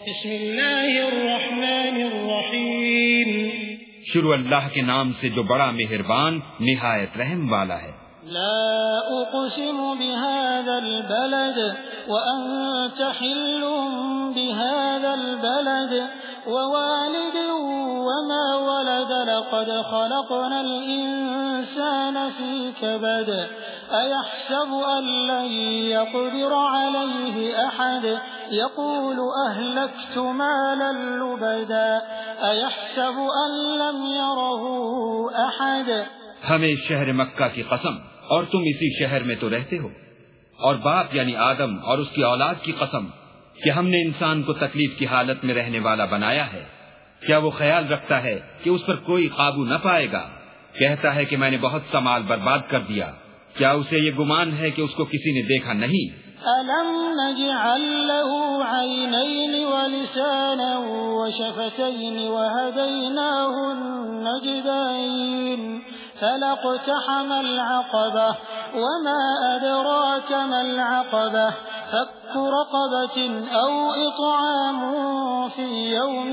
بسم اللہ الرحمن الرحیم۔ شروع اللہ کے نام سے جو بڑا مہربان نہایت رحم والا ہے۔ لا اقسم بهذا البلد وانت حل بهذا البلد ووالد وما ولد لقد خلقنا الانسان في كبد ايحسب ان لن يقدر عليه احد يقول اهلكت مالا لبدا. ايحسب ان لم يره احد ہمیں شہر مکہ کی قسم اور تم اسی شہر میں تو رہتے ہو. اور باپ یعنی آدم اور اس کی اولاد کی قسم کہ ہم نے انسان کو تکلیف کی حالت میں رہنے والا بنایا ہے. کیا وہ خیال رکھتا ہے کہ اس پر کوئی قابو نہ پائے گا؟ کہتا ہے کہ میں نے بہت سا مال برباد کر دیا کیا اسے یہ گمان ہے کہ اس کو کسی نے دیکھا نہیں؟ ألم نجعل له عينين ولسانا وشفتين وهديناه النجدين فلقتحم العقبة وما أدراك ما العقبة فك رقبة أو إطعام في يوم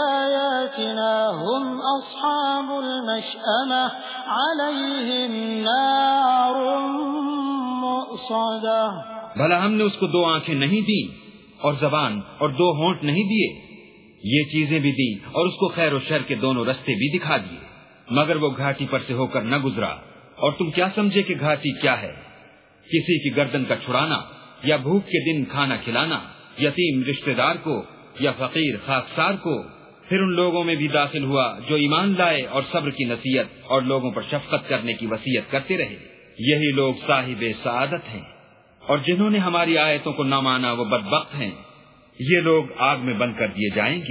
بآياتنا هم أصحاب المشأمة عليهم نار مؤصدة بھلا ہم نے اس کو دو آنکھیں نہیں دی اور زبان اور دو ہونٹ نہیں دیے۔ یہ چیزیں بھی دی اور اس کو خیر و شر کے دونوں رستے بھی دکھا دیے۔ مگر وہ گھاٹی پر سے ہو کر نہ گزرا۔ اور تم کیا سمجھے کہ گھاٹی کیا ہے؟ کسی کی گردن کا چھڑانا یا بھوک کے دن کھانا کھلانا، یتیم رشتہ دار کو یا فقیر خاکسار کو؟ پھر ان لوگوں میں بھی داخل ہوا جو ایمان لائے اور صبر کی نصیحت اور لوگوں پر شفقت کرنے کی وسیعت کرتے رہے۔ یہی لوگ صاحب سعادت ہیں اور جنہوں نے ہماری آیتوں کو نہ مانا وہ بدبخت ہیں۔ یہ لوگ آگ میں بند کر دیے جائیں گے۔